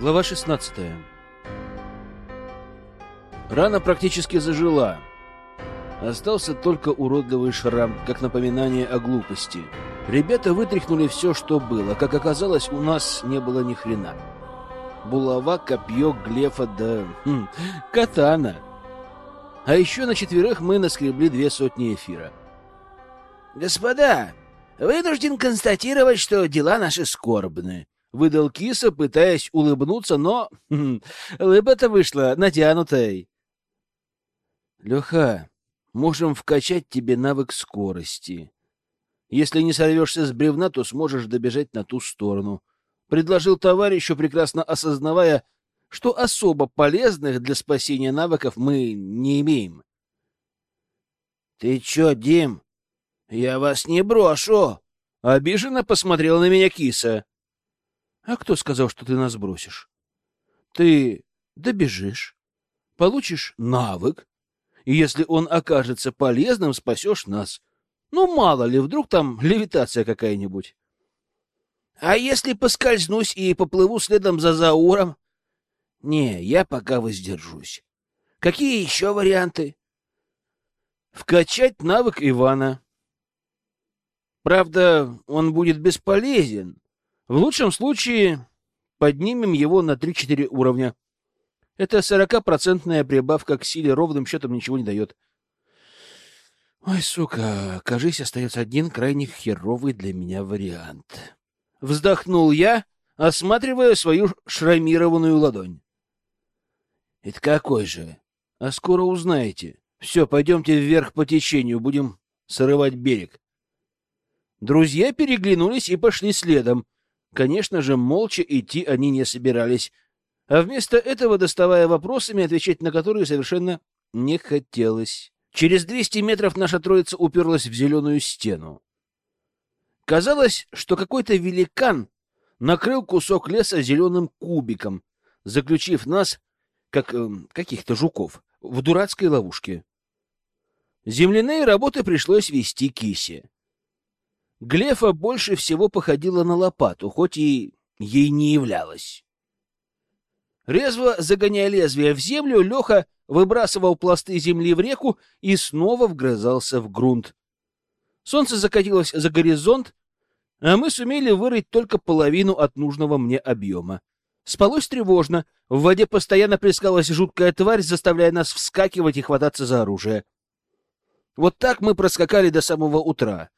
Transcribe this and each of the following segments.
Глава 16 Рана практически зажила. Остался только уродливый шрам, как напоминание о глупости. Ребята вытряхнули все, что было. Как оказалось, у нас не было ни хрена. Булава, копье, глефа, да... Хм, катана. А еще на четверых мы наскребли две сотни эфира. «Господа, вынужден констатировать, что дела наши скорбны», — выдал киса, пытаясь улыбнуться, но хм, улыбка-то вышла натянутой. «Леха, можем вкачать тебе навык скорости. Если не сорвешься с бревна, то сможешь добежать на ту сторону», — предложил товарищу, прекрасно осознавая, что особо полезных для спасения навыков мы не имеем. «Ты чё, Дим? Я вас не брошу!» — обиженно посмотрел на меня киса. «А кто сказал, что ты нас бросишь? Ты добежишь, получишь навык, и если он окажется полезным, спасешь нас. Ну, мало ли, вдруг там левитация какая-нибудь. А если поскользнусь и поплыву следом за Зауром? Не, я пока воздержусь. Какие еще варианты? Вкачать навык Ивана. Правда, он будет бесполезен. В лучшем случае поднимем его на 3-4 уровня. Это сорокапроцентная прибавка к силе ровным счетом ничего не дает. Ой, сука, кажись, остается один крайне херовый для меня вариант. Вздохнул я, осматривая свою шрамированную ладонь. Это какой же? А скоро узнаете. Все, пойдемте вверх по течению, будем срывать берег. Друзья переглянулись и пошли следом. Конечно же, молча идти они не собирались а вместо этого доставая вопросами, отвечать на которые совершенно не хотелось. Через 200 метров наша троица уперлась в зеленую стену. Казалось, что какой-то великан накрыл кусок леса зеленым кубиком, заключив нас, как э, каких-то жуков, в дурацкой ловушке. Земляные работы пришлось вести кисе. Глефа больше всего походила на лопату, хоть и ей не являлась. Резво загоняя лезвие в землю, Леха выбрасывал пласты земли в реку и снова вгрызался в грунт. Солнце закатилось за горизонт, а мы сумели вырыть только половину от нужного мне объема. Спалось тревожно, в воде постоянно плескалась жуткая тварь, заставляя нас вскакивать и хвататься за оружие. Вот так мы проскакали до самого утра.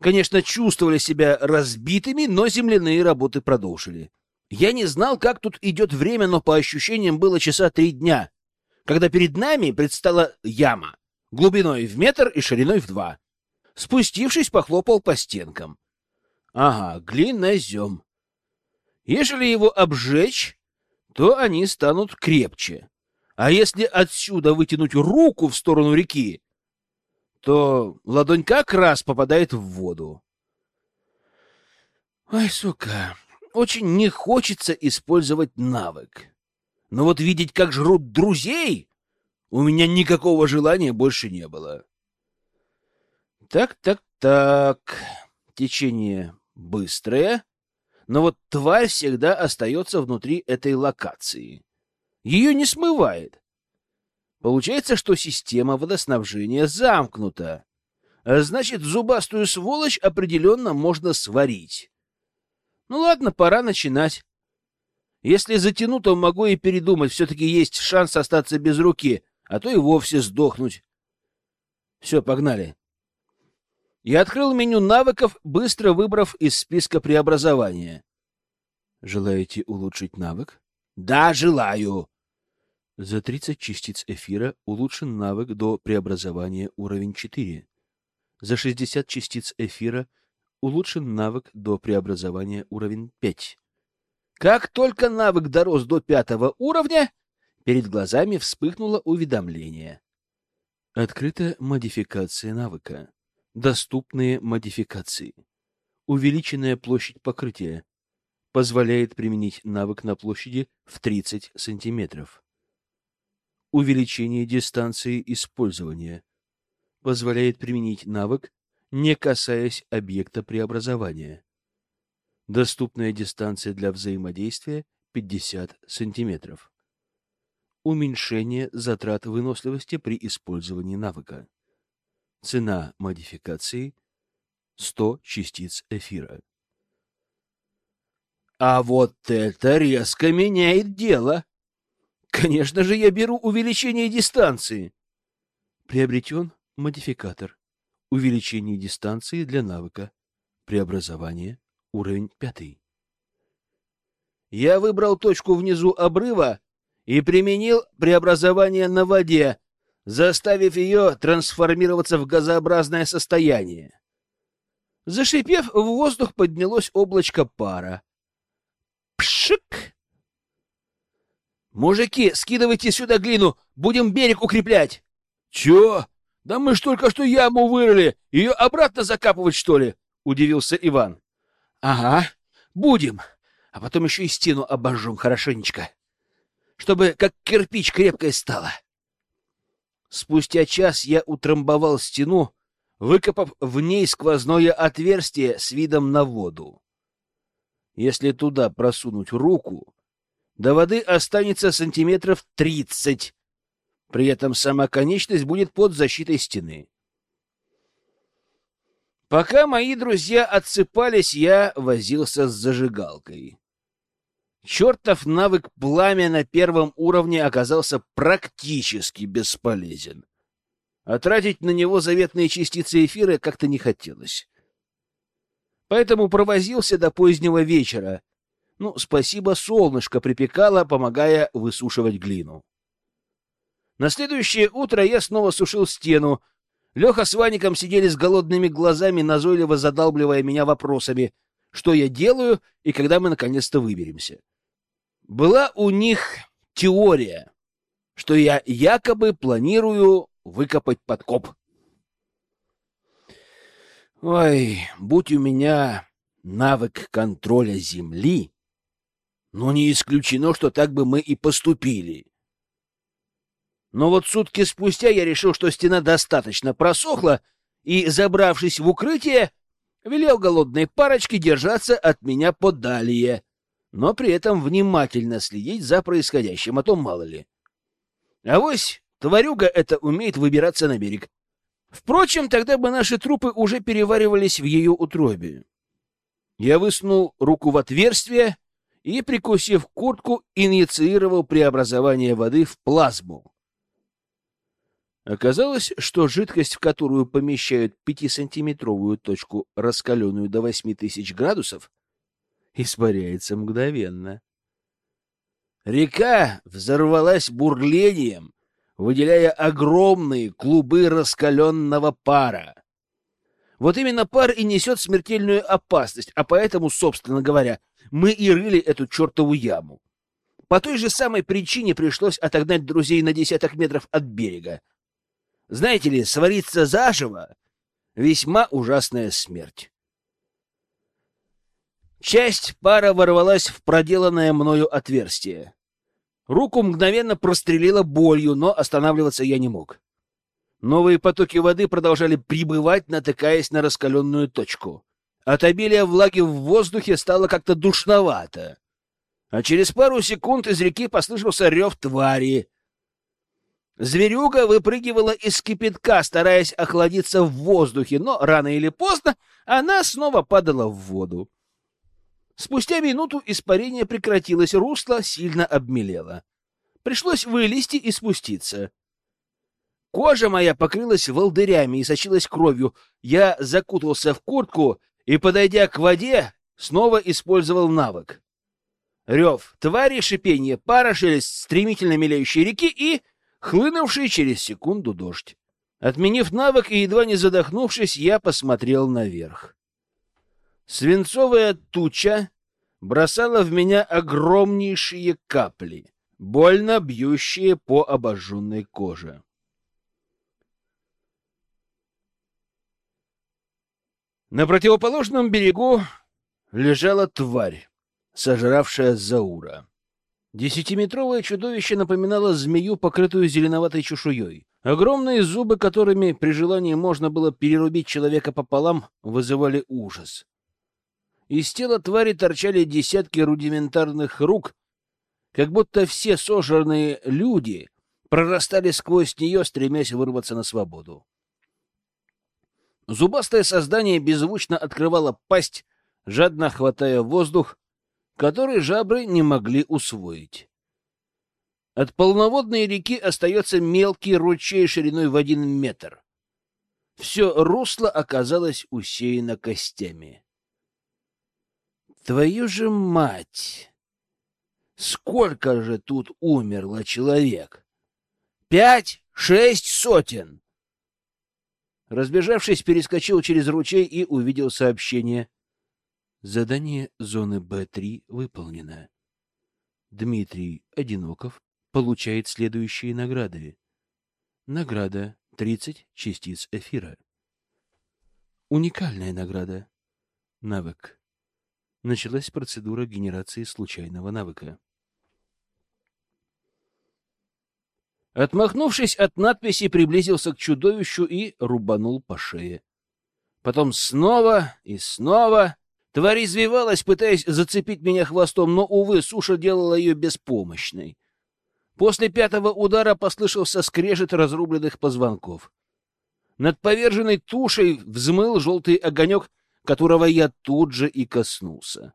Конечно, чувствовали себя разбитыми, но земляные работы продолжили. Я не знал, как тут идет время, но по ощущениям было часа три дня, когда перед нами предстала яма, глубиной в метр и шириной в два. Спустившись, похлопал по стенкам. Ага, глинозем. Ежели его обжечь, то они станут крепче. А если отсюда вытянуть руку в сторону реки, то ладонь как раз попадает в воду. Ой, сука, очень не хочется использовать навык. Но вот видеть, как жрут друзей, у меня никакого желания больше не было. Так, так, так. Течение быстрое, но вот тварь всегда остается внутри этой локации. Ее не смывает. Получается, что система водоснабжения замкнута. А значит, зубастую сволочь определенно можно сварить. Ну ладно, пора начинать. Если затяну, то могу и передумать. Все-таки есть шанс остаться без руки, а то и вовсе сдохнуть. Все, погнали. Я открыл меню навыков, быстро выбрав из списка преобразования. Желаете улучшить навык? Да, желаю. За 30 частиц эфира улучшен навык до преобразования уровень 4. За 60 частиц эфира улучшен навык до преобразования уровень 5. Как только навык дорос до пятого уровня, перед глазами вспыхнуло уведомление. Открыта модификация навыка. Доступные модификации. Увеличенная площадь покрытия. Позволяет применить навык на площади в 30 сантиметров. Увеличение дистанции использования. Позволяет применить навык не касаясь объекта преобразования. Доступная дистанция для взаимодействия 50 сантиметров. Уменьшение затрат выносливости при использовании навыка. Цена модификации 100 частиц эфира. А вот это резко меняет дело. Конечно же, я беру увеличение дистанции. Приобретен модификатор. Увеличение дистанции для навыка. Преобразование. Уровень пятый. Я выбрал точку внизу обрыва и применил преобразование на воде, заставив ее трансформироваться в газообразное состояние. Зашипев, в воздух поднялось облачко пара. Пшик! «Мужики, скидывайте сюда глину, будем берег укреплять!» «Чё? Да мы ж только что яму вырыли, ее обратно закапывать, что ли?» — удивился Иван. «Ага, будем, а потом еще и стену обожжем хорошенечко, чтобы как кирпич крепкая стала». Спустя час я утрамбовал стену, выкопав в ней сквозное отверстие с видом на воду. Если туда просунуть руку, до воды останется сантиметров тридцать. При этом сама конечность будет под защитой стены. Пока мои друзья отсыпались, я возился с зажигалкой. Чертов навык пламя на первом уровне оказался практически бесполезен. А тратить на него заветные частицы эфира как-то не хотелось. Поэтому провозился до позднего вечера. Ну, спасибо, солнышко припекало, помогая высушивать глину. На следующее утро я снова сушил стену. Леха с Ваником сидели с голодными глазами, назойливо задалбливая меня вопросами, что я делаю и когда мы наконец-то выберемся. Была у них теория, что я якобы планирую выкопать подкоп. Ой, будь у меня навык контроля земли, но не исключено, что так бы мы и поступили. Но вот сутки спустя я решил, что стена достаточно просохла, и, забравшись в укрытие, велел голодной парочке держаться от меня подалее, но при этом внимательно следить за происходящим, а то мало ли. Авось тварюга это умеет выбираться на берег. Впрочем, тогда бы наши трупы уже переваривались в ее утробе. Я высунул руку в отверстие и, прикусив куртку, инициировал преобразование воды в плазму. Оказалось, что жидкость, в которую помещают пятисантиметровую точку, раскаленную до восьми тысяч градусов, испаряется мгновенно. Река взорвалась бурлением, выделяя огромные клубы раскаленного пара. Вот именно пар и несет смертельную опасность, а поэтому, собственно говоря, мы и рыли эту чертову яму. По той же самой причине пришлось отогнать друзей на десяток метров от берега. Знаете ли, свариться заживо — весьма ужасная смерть. Часть пара ворвалась в проделанное мною отверстие. Руку мгновенно прострелила болью, но останавливаться я не мог. Новые потоки воды продолжали прибывать, натыкаясь на раскаленную точку. От обилия влаги в воздухе стало как-то душновато. А через пару секунд из реки послышался рев твари — Зверюга выпрыгивала из кипятка, стараясь охладиться в воздухе, но рано или поздно она снова падала в воду. Спустя минуту испарение прекратилось, русло сильно обмелело. Пришлось вылезти и спуститься. Кожа моя покрылась волдырями и сочилась кровью. Я закутался в куртку и, подойдя к воде, снова использовал навык. Рев, твари, шипение, пара, шелест стремительно мелеющей реки и хлынувший через секунду дождь. Отменив навык и едва не задохнувшись, я посмотрел наверх. Свинцовая туча бросала в меня огромнейшие капли, больно бьющие по обожженной коже. На противоположном берегу лежала тварь, сожравшая Заура. Десятиметровое чудовище напоминало змею, покрытую зеленоватой чешуей. Огромные зубы, которыми при желании можно было перерубить человека пополам, вызывали ужас. Из тела твари торчали десятки рудиментарных рук как будто все сожранные люди прорастали сквозь нее, стремясь вырваться на свободу. Зубастое создание беззвучно открывало пасть, жадно хватая воздух, который жабры не могли усвоить. От полноводной реки остается мелкий ручей шириной в один метр. Все русло оказалось усеяно костями. Твою же мать! Сколько же тут умерло человек? Пять, шесть сотен! Разбежавшись, перескочил через ручей и увидел сообщение. Задание зоны Б-3 выполнено. Дмитрий Одиноков получает следующие награды. Награда 30 частиц эфира. Уникальная награда. Навык. Началась процедура генерации случайного навыка. Отмахнувшись от надписи, приблизился к чудовищу и рубанул по шее. Потом снова и снова. Тварь извивалась, пытаясь зацепить меня хвостом, но, увы, суша делала ее беспомощной. После пятого удара послышался скрежет разрубленных позвонков. Над поверженной тушей взмыл желтый огонек, которого я тут же и коснулся.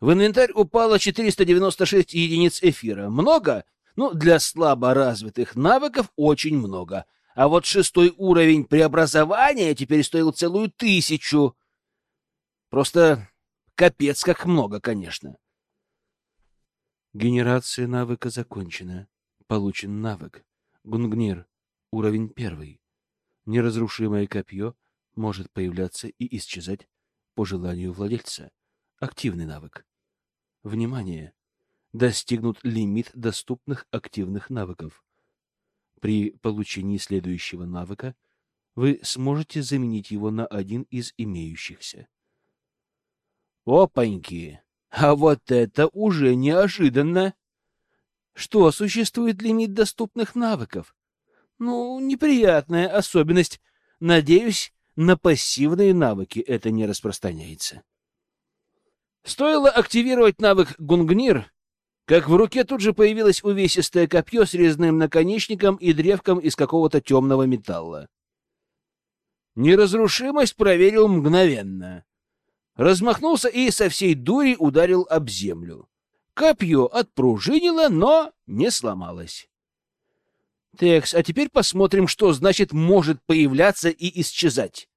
В инвентарь упало 496 единиц эфира. Много? Ну, для слабо развитых навыков очень много. А вот шестой уровень преобразования теперь стоил целую тысячу. Просто капец как много, конечно. Генерация навыка закончена. Получен навык. Гунгнир. Уровень первый. Неразрушимое копье может появляться и исчезать по желанию владельца. Активный навык. Внимание! Достигнут лимит доступных активных навыков. При получении следующего навыка вы сможете заменить его на один из имеющихся. Опаньки! А вот это уже неожиданно! Что, существует лимит доступных навыков? Ну, неприятная особенность. Надеюсь, на пассивные навыки это не распространяется. Стоило активировать навык Гунгнир, как в руке тут же появилось увесистое копье с резным наконечником и древком из какого-то темного металла. Неразрушимость проверил мгновенно. Размахнулся и со всей дури ударил об землю. Копье отпружинило, но не сломалось. Текс, а теперь посмотрим, что значит «может появляться и исчезать».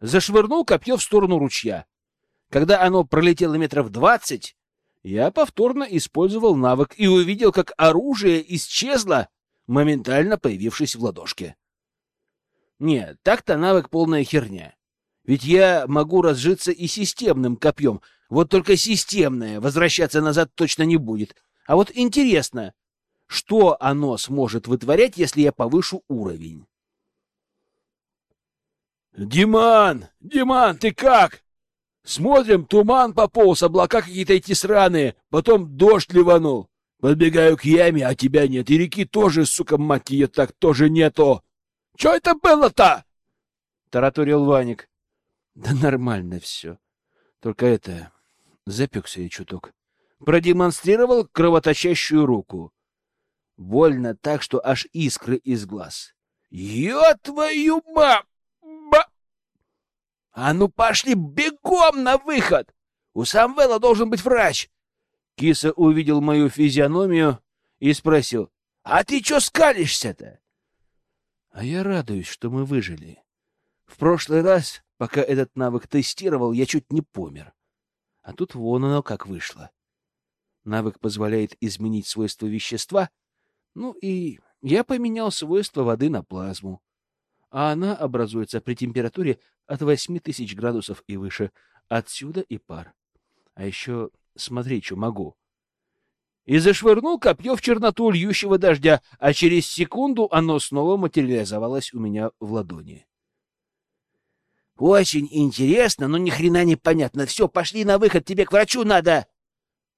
Зашвырнул копье в сторону ручья. Когда оно пролетело метров двадцать, я повторно использовал навык и увидел, как оружие исчезло, моментально появившись в ладошке. Нет, так-то навык полная херня. Ведь я могу разжиться и системным копьем. Вот только системное возвращаться назад точно не будет. А вот интересно, что оно сможет вытворять, если я повышу уровень? «Диман! Диман, ты как?» Смотрим, туман пополз, облака какие-то эти сраные, потом дождь ливанул. Подбегаю к яме, а тебя нет, и реки тоже, сука, мать ее, так тоже нету. Что это было-то? Тараторил Ваник. Да нормально все. Только это... Запекся я чуток. Продемонстрировал кровоточащую руку. Больно так, что аж искры из глаз. «Ё твою мать! «А ну пошли бегом на выход! У Самвела должен быть врач!» Киса увидел мою физиономию и спросил, «А ты чё скалишься-то?» А я радуюсь, что мы выжили. В прошлый раз, пока этот навык тестировал, я чуть не помер. А тут вон оно как вышло. Навык позволяет изменить свойства вещества, ну и я поменял свойства воды на плазму а она образуется при температуре от 8000 градусов и выше. Отсюда и пар. А еще смотри, что могу. И зашвырнул копье в черноту льющего дождя, а через секунду оно снова материализовалось у меня в ладони. Очень интересно, но ни хрена не понятно. Все, пошли на выход, тебе к врачу надо.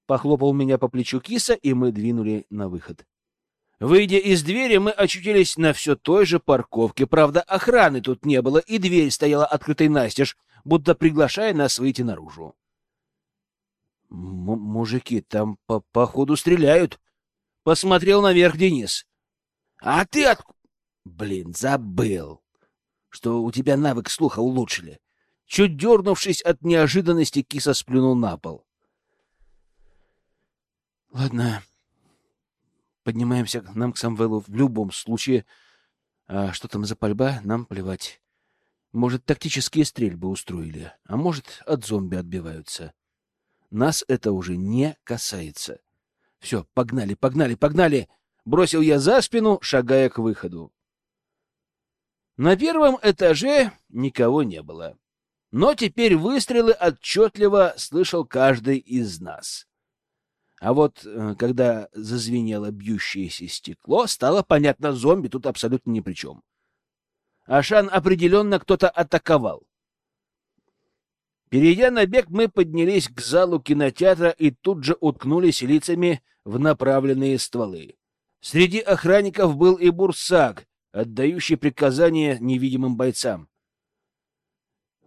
Похлопал меня по плечу киса, и мы двинули на выход. Выйдя из двери, мы очутились на все той же парковке. Правда, охраны тут не было, и дверь стояла открытой настежь, будто приглашая нас выйти наружу. — Мужики, там по походу стреляют. Посмотрел наверх Денис. А ты от... Блин, забыл, что у тебя навык слуха улучшили. Чуть дернувшись от неожиданности, киса сплюнул на пол. Ладно, поднимаемся нам к Самвелу в любом случае. А что там за пальба, нам плевать. Может, тактические стрельбы устроили, а может, от зомби отбиваются. Нас это уже не касается. Все, погнали, погнали, погнали! Бросил я за спину, шагая к выходу. На первом этаже никого не было. Но теперь выстрелы отчетливо слышал каждый из нас. А вот э, когда зазвенело бьющееся стекло, стало понятно, зомби тут абсолютно ни при чем. Ашан определенно кто-то атаковал. Перейдя на бег, мы поднялись к залу кинотеатра и тут же уткнулись лицами в направленные стволы. Среди охранников был и Бурсак, отдающий приказания невидимым бойцам.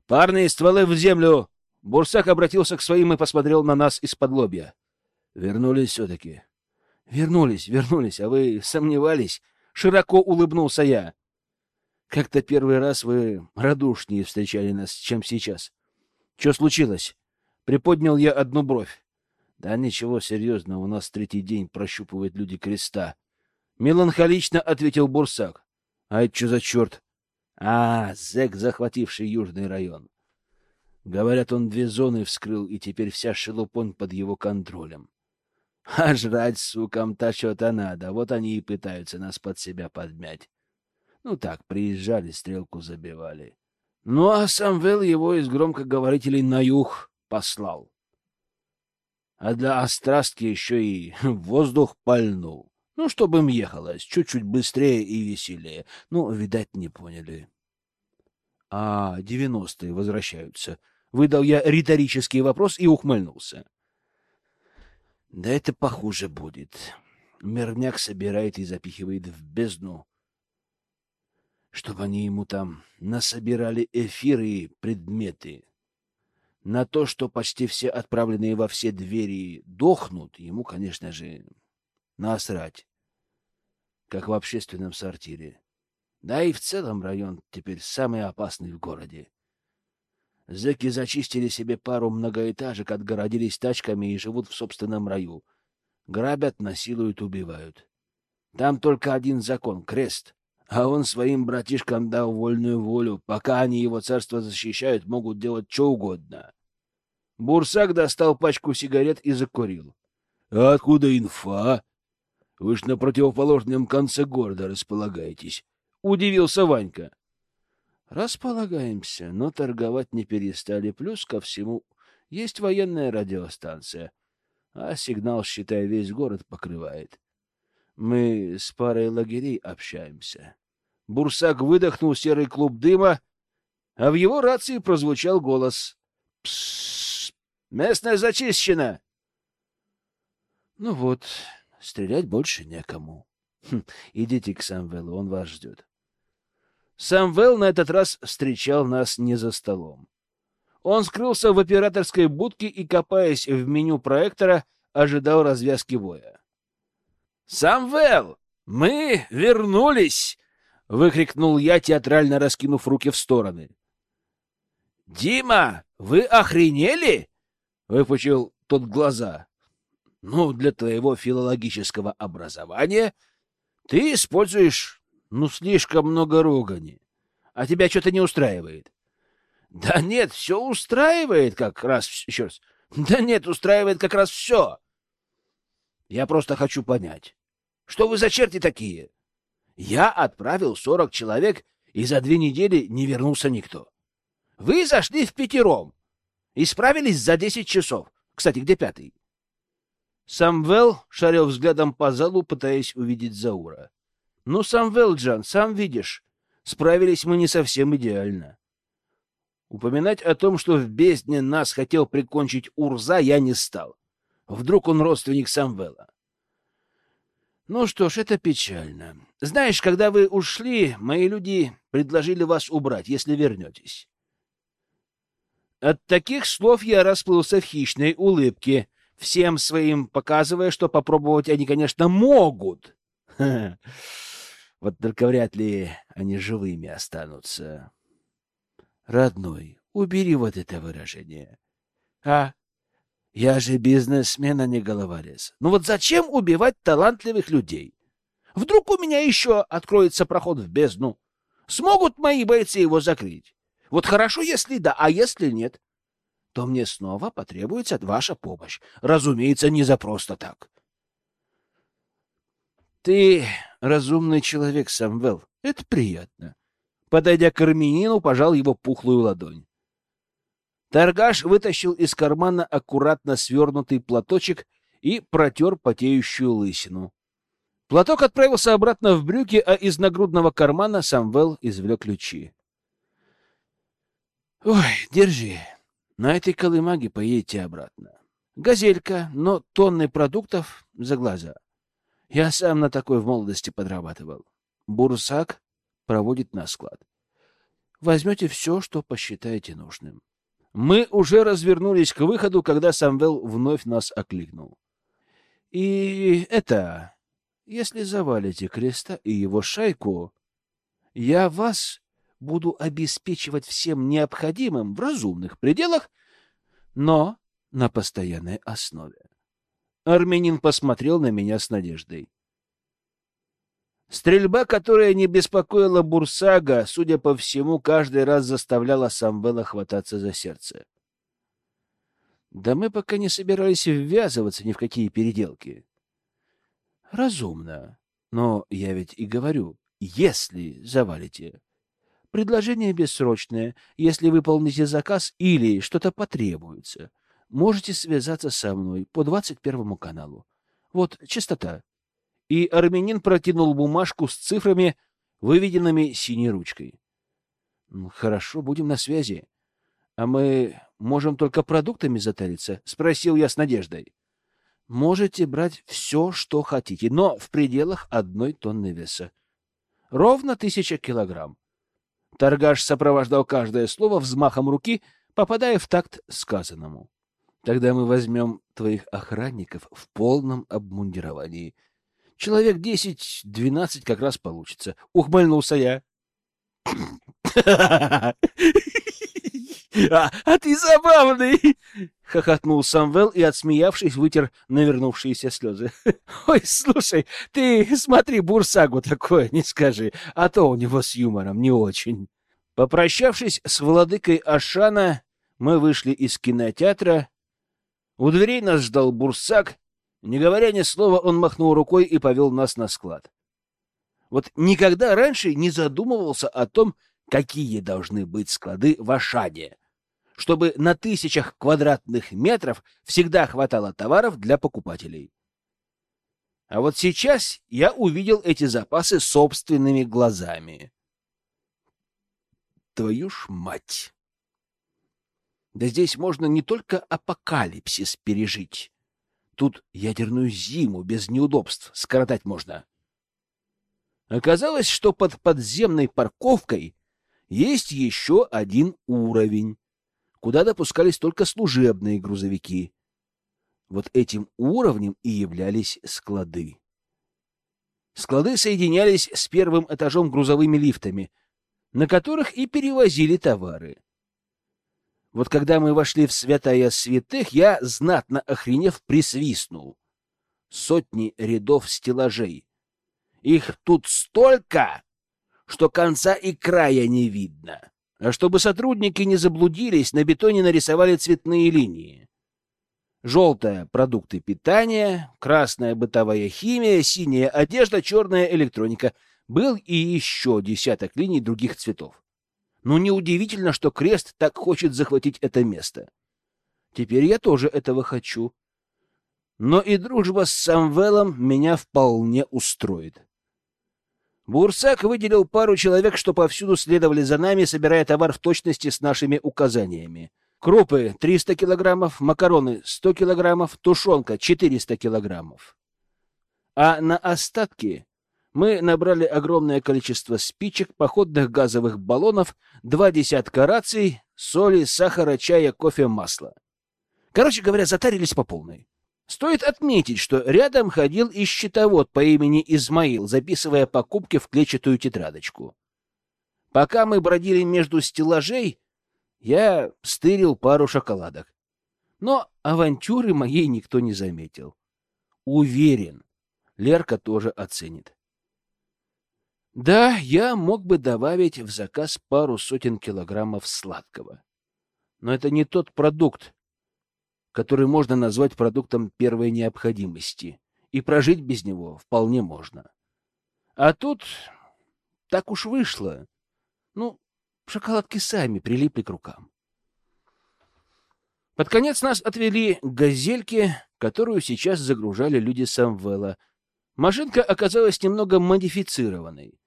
«Парные стволы в землю!» Бурсак обратился к своим и посмотрел на нас из-под лобья. Вернулись все-таки. Вернулись, вернулись, а вы сомневались? Широко улыбнулся я. Как-то первый раз вы радушнее встречали нас, чем сейчас. Что случилось? Приподнял я одну бровь. Да ничего серьезного, у нас третий день прощупывают люди креста. Меланхолично ответил Бурсак. А это что за черт? А, зэк, захвативший южный район. Говорят, он две зоны вскрыл, и теперь вся шелупонь под его контролем. А жрать сукам-то что-то надо, вот они и пытаются нас под себя подмять. Ну так, приезжали, стрелку забивали. Ну а Самвел его из громкоговорителей на юг послал. А для острастки еще и воздух пальнул. Ну, чтобы им ехалось чуть-чуть быстрее и веселее. Ну, видать, не поняли. А девяностые возвращаются. Выдал я риторический вопрос и ухмыльнулся. Да это похуже будет. Мерняк собирает и запихивает в бездну, чтобы они ему там насобирали эфиры и предметы. На то, что почти все отправленные во все двери дохнут, ему, конечно же, насрать, как в общественном сортире. Да и в целом район теперь самый опасный в городе. Зэки зачистили себе пару многоэтажек, отгородились тачками и живут в собственном раю. Грабят, насилуют, убивают. Там только один закон — крест. А он своим братишкам дал вольную волю. Пока они его царство защищают, могут делать что угодно. Бурсак достал пачку сигарет и закурил. — А откуда инфа? Вы ж на противоположном конце города располагаетесь. — удивился Ванька. Располагаемся, но торговать не перестали. Плюс ко всему есть военная радиостанция, а сигнал, считай, весь город покрывает. Мы с парой лагерей общаемся. Бурсак выдохнул серый клуб дыма, а в его рации прозвучал голос. «Псс! Местная зачищена!» Ну вот, стрелять больше некому. Хм, идите к Самвелу, он вас ждет. Самвел на этот раз встречал нас не за столом. Он скрылся в операторской будке и, копаясь в меню проектора, ожидал развязки боя. «Самвел, мы вернулись!» — выкрикнул я, театрально раскинув руки в стороны. «Дима, вы охренели?» — выпучил тот глаза. «Ну, для твоего филологического образования ты используешь ну, слишком много ругани. А тебя что-то не устраивает. Да нет, все устраивает как раз. Еще раз. Да нет, устраивает как раз все. Я просто хочу понять, что вы за черти такие? Я отправил сорок человек, и за две недели не вернулся никто. Вы зашли в пятером и справились за десять часов. Кстати, где пятый? Самвел шарил взглядом по залу, пытаясь увидеть Заура. Ну, сам Велджан, сам видишь, справились мы не совсем идеально. Упоминать о том, что в бездне нас хотел прикончить Урза, я не стал. Вдруг он родственник Самвела. Ну что ж, это печально. Знаешь, когда вы ушли, мои люди предложили вас убрать, если вернетесь. От таких слов я расплылся в хищной улыбке. всем своим показывая, что попробовать они, конечно, могут. Вот только вряд ли они живыми останутся. Родной, убери вот это выражение. А? Я же бизнесмен, а не головорез. Ну вот зачем убивать талантливых людей? Вдруг у меня еще откроется проход в бездну? Смогут мои бойцы его закрыть? Вот хорошо, если да, а если нет, то мне снова потребуется ваша помощь. Разумеется, не за просто так. Ты разумный человек, Самвел. Это приятно. Подойдя к армянину, пожал его пухлую ладонь. Торгаш вытащил из кармана аккуратно свернутый платочек и протер потеющую лысину. Платок отправился обратно в брюки, а из нагрудного кармана Самвел извлек ключи. — Ой, держи. На этой колымаге поедете обратно. Газелька, но тонны продуктов за глаза. Я сам на такой в молодости подрабатывал. Бурсак проводит на склад. Возьмете все, что посчитаете нужным. Мы уже развернулись к выходу, когда Самвел вновь нас окликнул. И это... Если завалите Креста и его шайку, я вас буду обеспечивать всем необходимым в разумных пределах, но на постоянной основе. Армянин посмотрел на меня с надеждой. Стрельба, которая не беспокоила Бурсага, судя по всему, каждый раз заставляла Самвела хвататься за сердце. Да мы пока не собирались ввязываться ни в какие переделки. Разумно. Но я ведь и говорю, если завалите. Предложение бессрочное. Если выполните заказ или что-то потребуется, можете связаться со мной по двадцать первому каналу. Вот частота. И армянин протянул бумажку с цифрами, выведенными синей ручкой. Ну, хорошо, будем на связи. А мы можем только продуктами затариться? Спросил я с надеждой. Можете брать все, что хотите, но в пределах одной тонны веса. Ровно тысяча килограмм. Торгаш сопровождал каждое слово взмахом руки, попадая в такт сказанному. Тогда мы возьмем твоих охранников в полном обмундировании. Человек десять-двенадцать как раз получится. Ухмыльнулся я. А, а ты забавный! — хохотнул Самвел и, отсмеявшись, вытер навернувшиеся слезы. — Ой, слушай, ты смотри, Бурсагу такое не скажи, а то у него с юмором не очень. Попрощавшись с владыкой Ашана, мы вышли из кинотеатра. У дверей нас ждал Бурсак. Не говоря ни слова, он махнул рукой и повел нас на склад. Вот никогда раньше не задумывался о том, какие должны быть склады в Ашане чтобы на тысячах квадратных метров всегда хватало товаров для покупателей. А вот сейчас я увидел эти запасы собственными глазами. Твою ж мать! Да здесь можно не только апокалипсис пережить. Тут ядерную зиму без неудобств скоротать можно. Оказалось, что под подземной парковкой есть еще один уровень куда допускались только служебные грузовики. Вот этим уровнем и являлись склады. Склады соединялись с первым этажом грузовыми лифтами, на которых и перевозили товары. Вот когда мы вошли в святая святых, я, знатно охренев, присвистнул. Сотни рядов стеллажей. Их тут столько, что конца и края не видно. А чтобы сотрудники не заблудились, на бетоне нарисовали цветные линии. Желтая — продукты питания, красная — бытовая химия, синяя — одежда, черная — электроника. Был и еще десяток линий других цветов. Но неудивительно, что крест так хочет захватить это место. Теперь я тоже этого хочу. Но и дружба с Самвелом меня вполне устроит. Бурсак выделил пару человек, что повсюду следовали за нами, собирая товар в точности с нашими указаниями. Крупы — 300 килограммов, макароны — 100 килограммов, тушенка — 400 килограммов. А на остатки мы набрали огромное количество спичек, походных газовых баллонов, два десятка раций, соли, сахара, чая, кофе, масла. Короче говоря, затарились по полной. Стоит отметить, что рядом ходил и счетовод по имени Измаил, записывая покупки в клетчатую тетрадочку. Пока мы бродили между стеллажей, я стырил пару шоколадок. Но авантюры моей никто не заметил. Уверен, Лерка тоже оценит. Да, я мог бы добавить в заказ пару сотен килограммов сладкого. Но это не тот продукт, который можно назвать продуктом первой необходимости, и прожить без него вполне можно. А тут так уж вышло. Ну, шоколадки сами прилипли к рукам. Под конец нас отвели к газельке, которую сейчас загружали люди Самвела. Машинка оказалась немного модифицированной.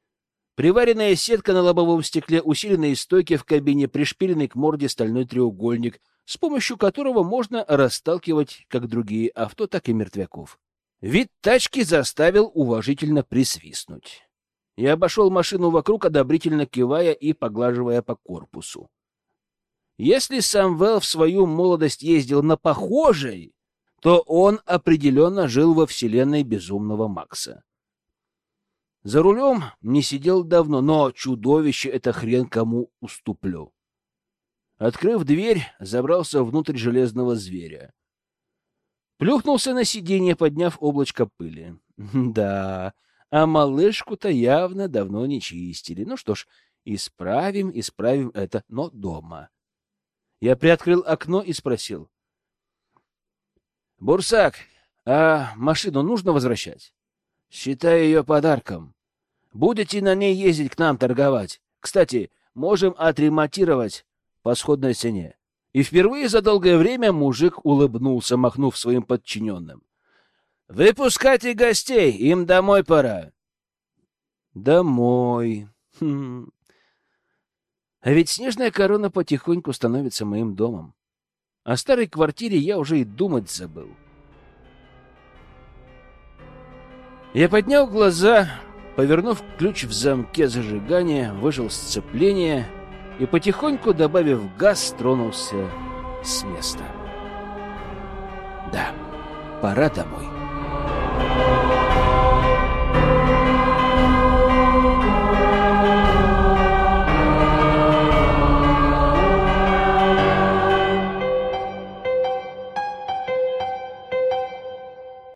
Приваренная сетка на лобовом стекле, усиленные стойки в кабине, пришпиленный к морде стальной треугольник, с помощью которого можно расталкивать как другие авто, так и мертвяков. Вид тачки заставил уважительно присвистнуть. Я обошел машину вокруг, одобрительно кивая и поглаживая по корпусу. Если Самвел в свою молодость ездил на похожей, то он определенно жил во вселенной безумного Макса. За рулем не сидел давно, но чудовище это хрен кому уступлю. Открыв дверь, забрался внутрь железного зверя. Плюхнулся на сиденье, подняв облачко пыли. Да, а малышку-то явно давно не чистили. Ну что ж, исправим, исправим это, но дома. Я приоткрыл окно и спросил. — Бурсак, а машину нужно возвращать? — Считай ее подарком. Будете на ней ездить к нам торговать. Кстати, можем отремонтировать по сходной цене. И впервые за долгое время мужик улыбнулся, махнув своим подчиненным. «Выпускайте гостей, им домой пора». «Домой. Хм. А ведь снежная корона потихоньку становится моим домом. О старой квартире я уже и думать забыл». Я поднял глаза, Повернув ключ в замке зажигания, выжил сцепление и, потихоньку добавив газ, тронулся с места. Да, пора домой.